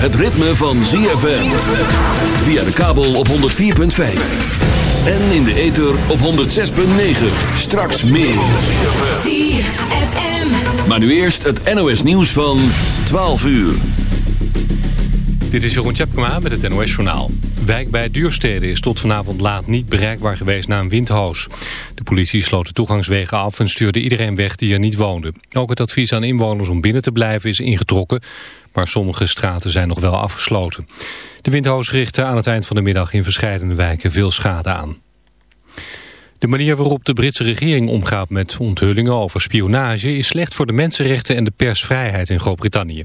het ritme van ZFM. Via de kabel op 104.5. En in de ether op 106.9. Straks meer. ZFM. Maar nu eerst het NOS nieuws van 12 uur. Dit is Jeroen Tjepkema met het NOS Journaal. Wijk bij Duurstede is tot vanavond laat niet bereikbaar geweest na een windhoos. De politie sloot de toegangswegen af en stuurde iedereen weg die er niet woonde. Ook het advies aan inwoners om binnen te blijven is ingetrokken, maar sommige straten zijn nog wel afgesloten. De windhoos richtte aan het eind van de middag in verschillende wijken veel schade aan. De manier waarop de Britse regering omgaat met onthullingen over spionage is slecht voor de mensenrechten en de persvrijheid in Groot-Brittannië.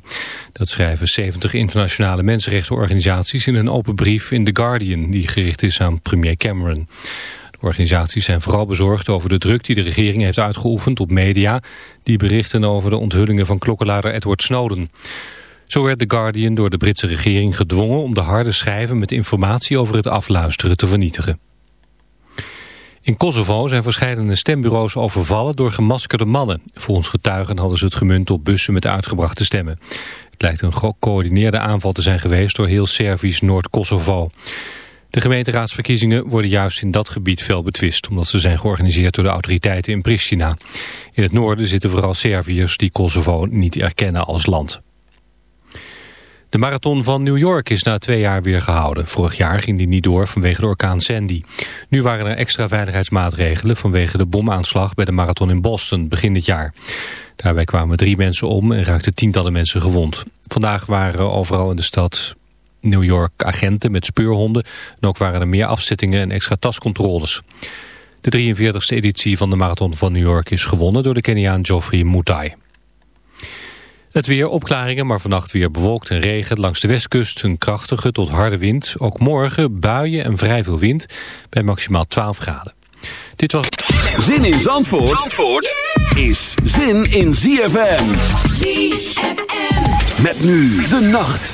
Dat schrijven 70 internationale mensenrechtenorganisaties in een open brief in The Guardian die gericht is aan premier Cameron. De organisaties zijn vooral bezorgd over de druk die de regering heeft uitgeoefend op media die berichten over de onthullingen van klokkenluider Edward Snowden. Zo werd The Guardian door de Britse regering gedwongen om de harde schijven met informatie over het afluisteren te vernietigen. In Kosovo zijn verschillende stembureaus overvallen door gemaskerde mannen. Volgens getuigen hadden ze het gemunt op bussen met uitgebrachte stemmen. Het lijkt een gecoördineerde aanval te zijn geweest door heel Servisch Noord-Kosovo. De gemeenteraadsverkiezingen worden juist in dat gebied fel betwist... omdat ze zijn georganiseerd door de autoriteiten in Pristina. In het noorden zitten vooral Serviërs die Kosovo niet erkennen als land. De marathon van New York is na twee jaar weer gehouden. Vorig jaar ging die niet door vanwege de orkaan Sandy. Nu waren er extra veiligheidsmaatregelen vanwege de bomaanslag bij de marathon in Boston begin dit jaar. Daarbij kwamen drie mensen om en raakten tientallen mensen gewond. Vandaag waren overal in de stad New York agenten met speurhonden. En ook waren er meer afzettingen en extra tascontroles. De 43e editie van de marathon van New York is gewonnen door de Keniaan Geoffrey Mutai. Het weer opklaringen, maar vannacht weer bewolkt en regen. Langs de westkust een krachtige tot harde wind. Ook morgen buien en vrij veel wind bij maximaal 12 graden. Dit was... Zin in Zandvoort, Zandvoort is zin in ZFM. ZFM. Met nu de nacht.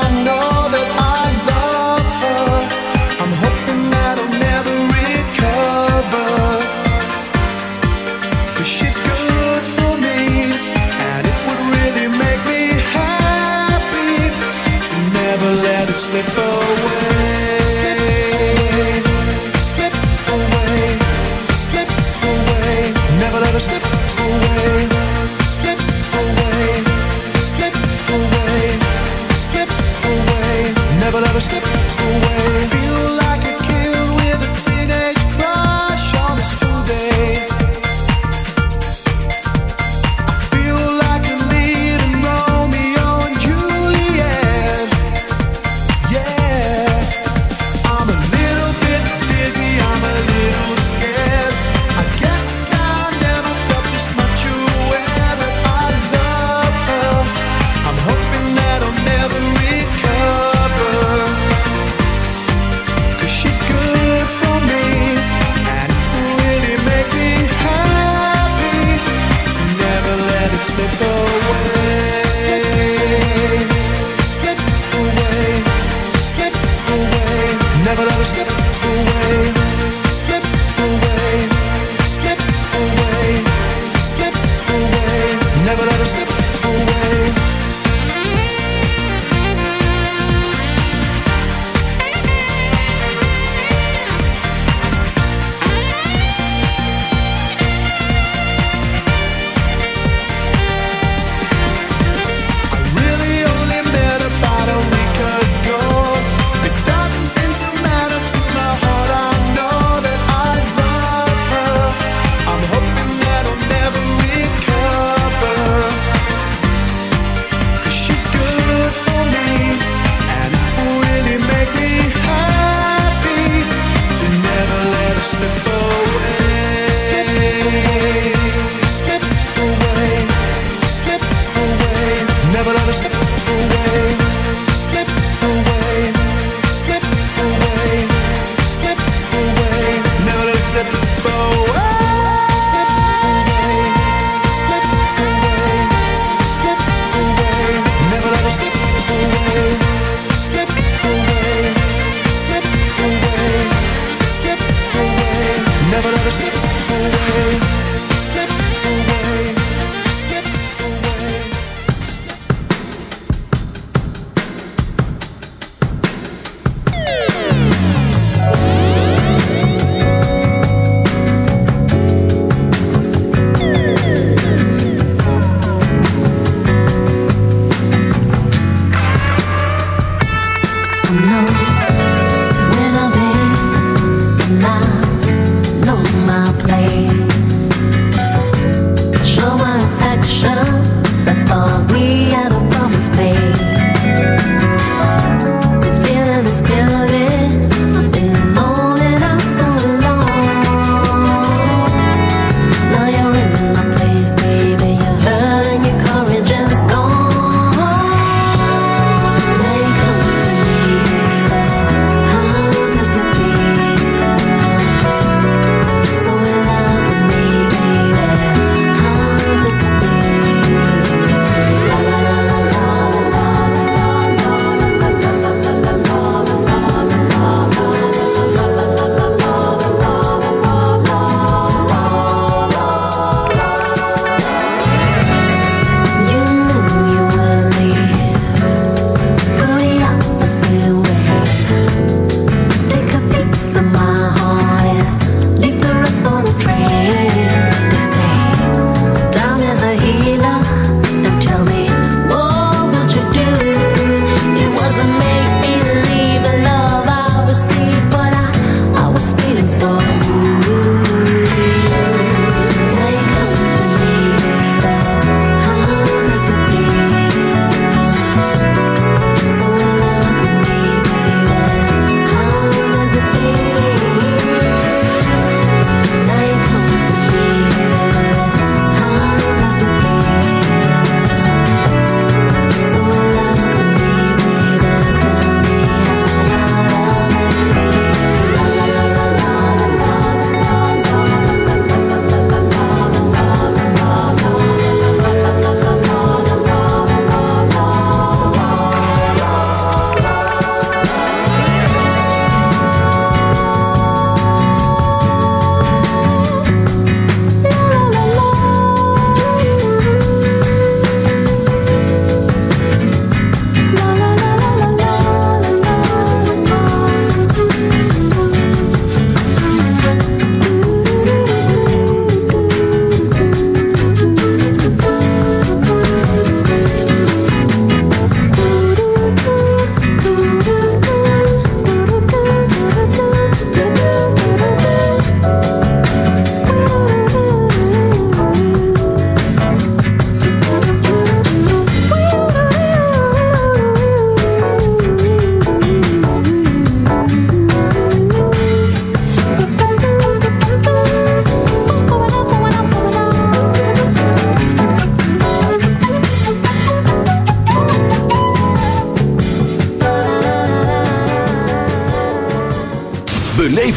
let go.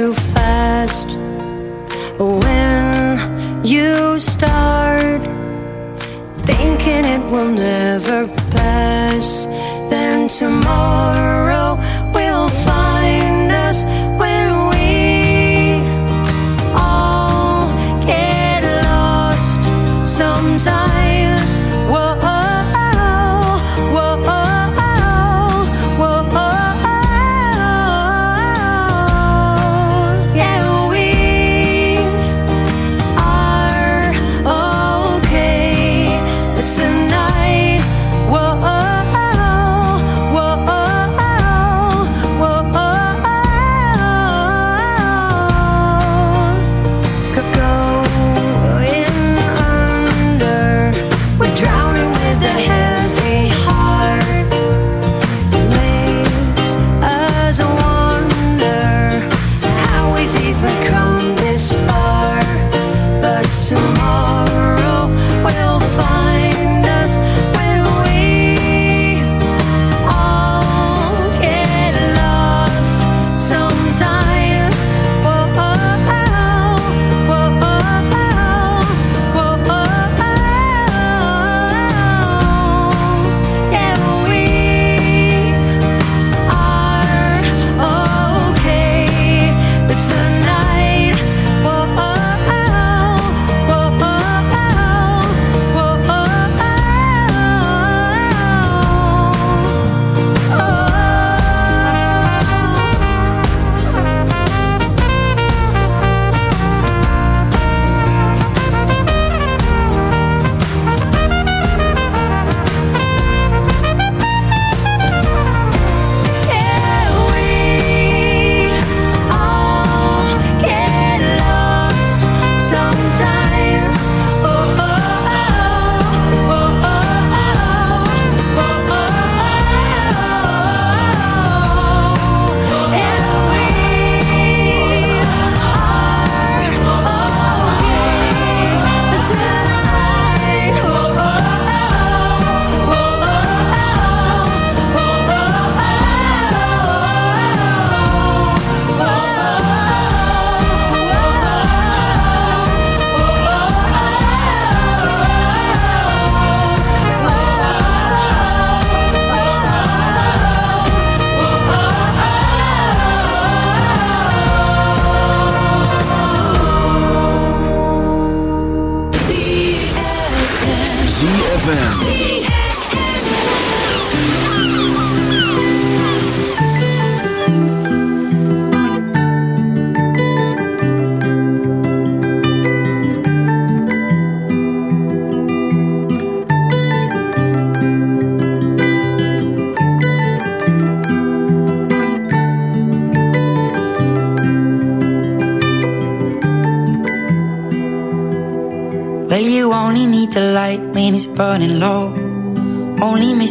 too fast. When you start thinking it will never pass then tomorrow we'll find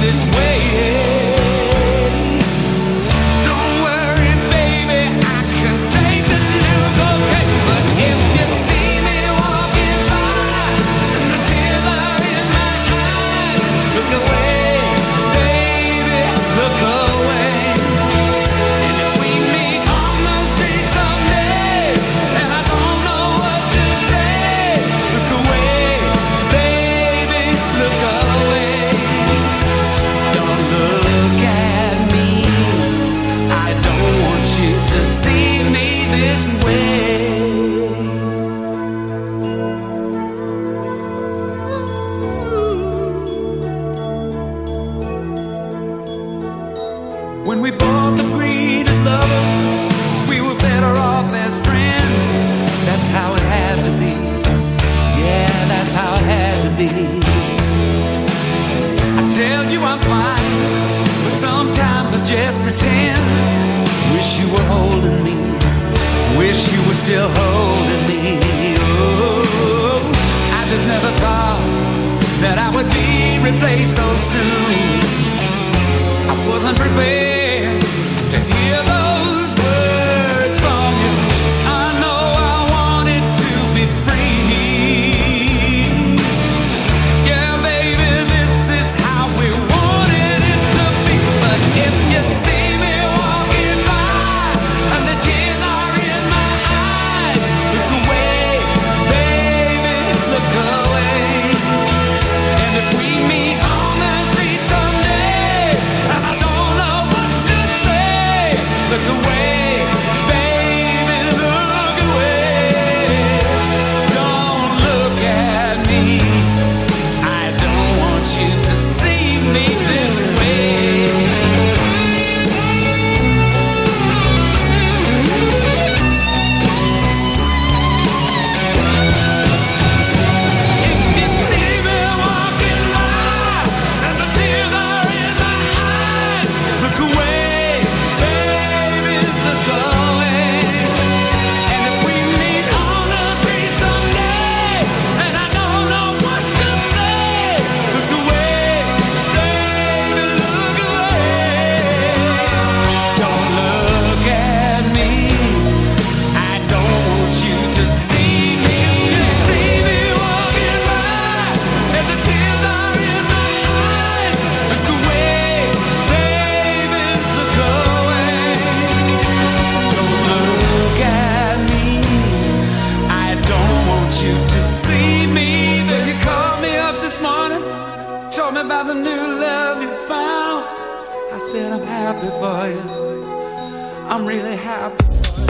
this way, wasn't prepared really happy.